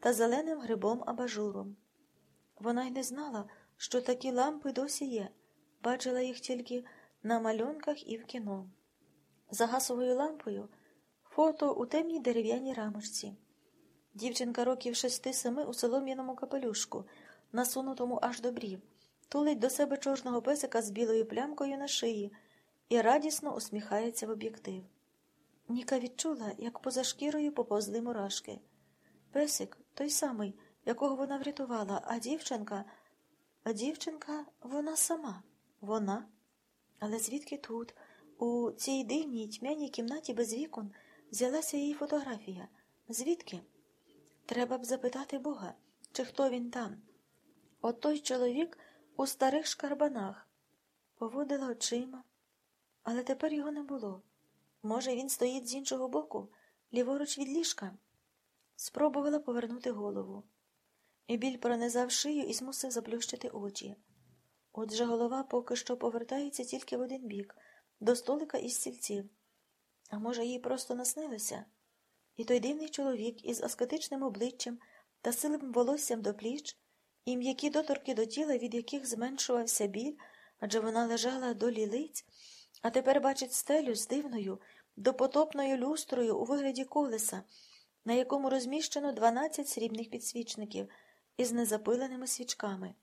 та зеленим грибом абажуром. Вона й не знала, що такі лампи досі є, бачила їх тільки на малюнках і в кіно. За гасовою лампою фото у темній дерев'яній рамочці. Дівчинка років шести-семи у солом'яному капелюшку, насунутому аж до брів, тулить до себе чорного песика з білою плямкою на шиї і радісно усміхається в об'єктив. Ніка відчула, як поза шкірою поповзли мурашки. Песик той самий, якого вона врятувала, а дівчинка, а дівчинка вона сама, вона. Але звідки тут, у цій дивній тьмяній кімнаті без вікон, взялася її фотографія? Звідки? Треба б запитати Бога, чи хто він там. От той чоловік у старих шкарбанах поводила очима, але тепер його не було. Може, він стоїть з іншого боку, ліворуч від ліжка. Спробувала повернути голову. І біль пронизав шию і змусив заплющити очі. Отже, голова поки що повертається тільки в один бік, до столика із стільців. А може, їй просто наснилося? І той дивний чоловік із аскетичним обличчям та силим волоссям до пліч, і м'які доторки до тіла, від яких зменшувався біль, адже вона лежала до лілиць, а тепер бачить стелю з дивною, допотопною люстрою у вигляді колеса, на якому розміщено 12 срібних підсвічників із незапиленими свічками.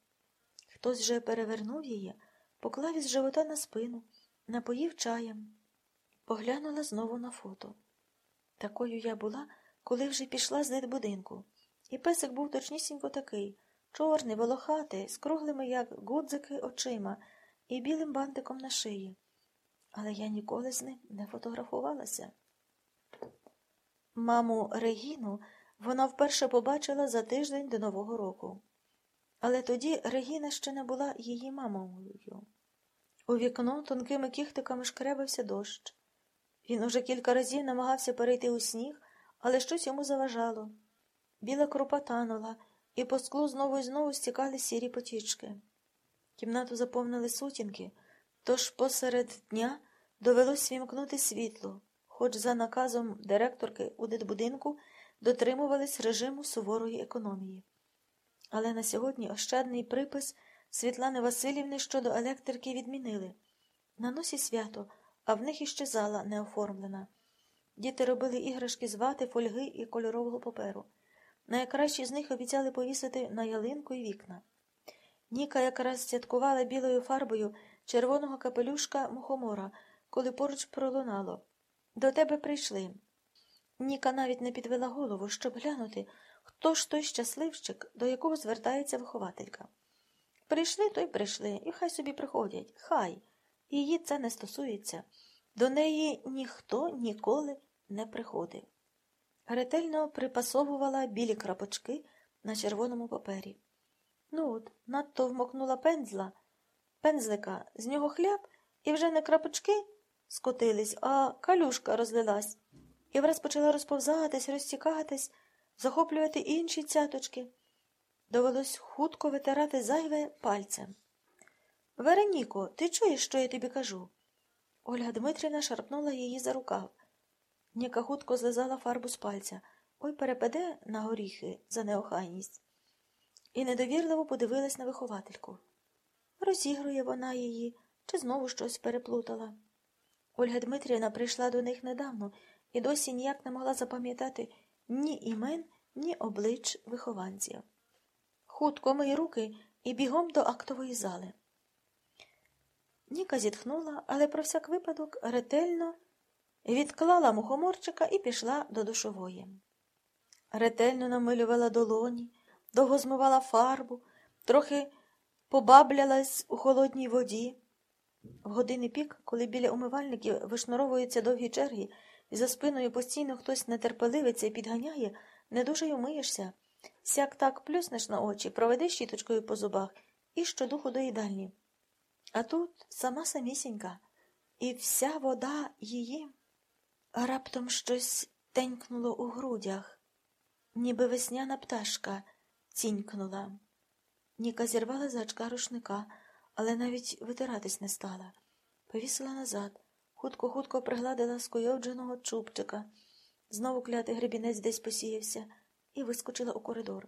Хтось же перевернув її, поклав із живота на спину, напоїв чаєм, поглянула знову на фото. Такою я була, коли вже пішла з дитбудинку. І песик був точнісінько такий чорний, волохатий, з круглими, як гудзики, очима і білим бантиком на шиї. Але я ніколи з ним не фотографувалася. Маму Регіну вона вперше побачила за тиждень до Нового року. Але тоді Регіна ще не була її мамою. У вікно тонкими кіхтиками шкребився дощ. Він уже кілька разів намагався перейти у сніг, але щось йому заважало. Біла крупа танула, і по склу знову і знову стікали сірі потічки. Кімнату заповнили сутінки, тож посеред дня довелось вімкнути світло, хоч за наказом директорки у дитбудинку дотримувались режиму суворої економії. Але на сьогодні ощадний припис Світлани Васильівни щодо електрики відмінили. На носі свято, а в них іще зала не оформлена. Діти робили іграшки з вати, фольги і кольорового паперу. Найкращі з них обіцяли повісити на ялинку і вікна. Ніка якраз святкувала білою фарбою червоного капелюшка мухомора, коли поруч пролунало. До тебе прийшли. Ніка навіть не підвела голову, щоб глянути, хто ж той щасливчик, до якого звертається вихователька. Прийшли, то й прийшли, і хай собі приходять. Хай. Її це не стосується. До неї ніхто ніколи не приходив. Ретельно припасовувала білі крапочки на червоному папері. Ну от, надто вмокнула пензла, пензлика, з нього хляб, і вже не крапочки скотились, а калюшка розлилась, і враз почала розповзатись, розтікатись, захоплювати інші цяточки. Довелось хутко витирати зайве пальцем. Вероніко, ти чуєш, що я тобі кажу? Ольга Дмитрівна шарпнула її за рукав. Ніка хутко злизала фарбу з пальця. Ой перепаде на горіхи за неохайність. І недовірливо подивилась на виховательку. Розігрує вона її, чи знову щось переплутала. Ольга Дмитрівна прийшла до них недавно і досі ніяк не могла запам'ятати ні імен, ні облич вихованців. Хутко мої руки і бігом до актової зали. Ніка зітхнула, але про всяк випадок ретельно відклала мухоморчика і пішла до душової. Ретельно намилювала долоні, довго змивала фарбу, трохи побаблялась у холодній воді. В години пік, коли біля умивальників вишноровуються довгі черги, і за спиною постійно хтось нетерпеливиться і підганяє, не дуже й умиєшся. Сяк так плюснеш на очі, проведеш щіточкою по зубах і щодуху до їдальні. А тут сама самісінька, і вся вода її. Раптом щось тенькнуло у грудях, ніби весняна пташка цінькнула. Ніка зірвала за очка рушника, але навіть витиратись не стала. Повісила назад, хутко-хутко пригладила скойовдженого чубчика. Знову клятий гребінець десь посіявся і вискочила у коридор.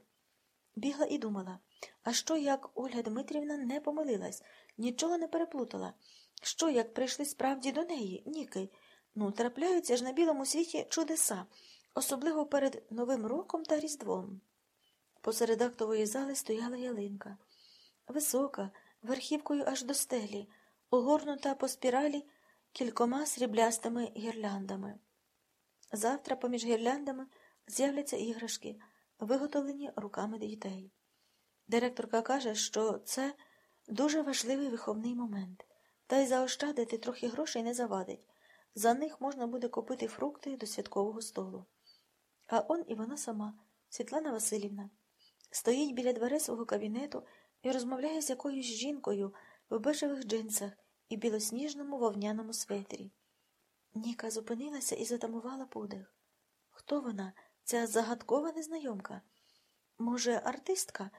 Бігла і думала, а що як Ольга Дмитрівна не помилилась, нічого не переплутала? Що як прийшли справді до неї, Ніки? Ну, трапляються ж на білому світі чудеса, особливо перед Новим роком та Різдвом. Посеред актової зали стояла ялинка. Висока, верхівкою аж до стелі, огорнута по спіралі кількома сріблястими гірляндами. Завтра поміж гірляндами з'являться іграшки, виготовлені руками дітей. Директорка каже, що це дуже важливий виховний момент, та й заощадити трохи грошей не завадить. За них можна буде купити фрукти до святкового столу. А он і вона сама, Світлана Васильівна, стоїть біля дверей свого кабінету і розмовляє з якоюсь жінкою в бежевих джинсах і білосніжному вовняному светрі. Ніка зупинилася і затамувала подих. Хто вона, ця загадкова незнайомка? Може, артистка,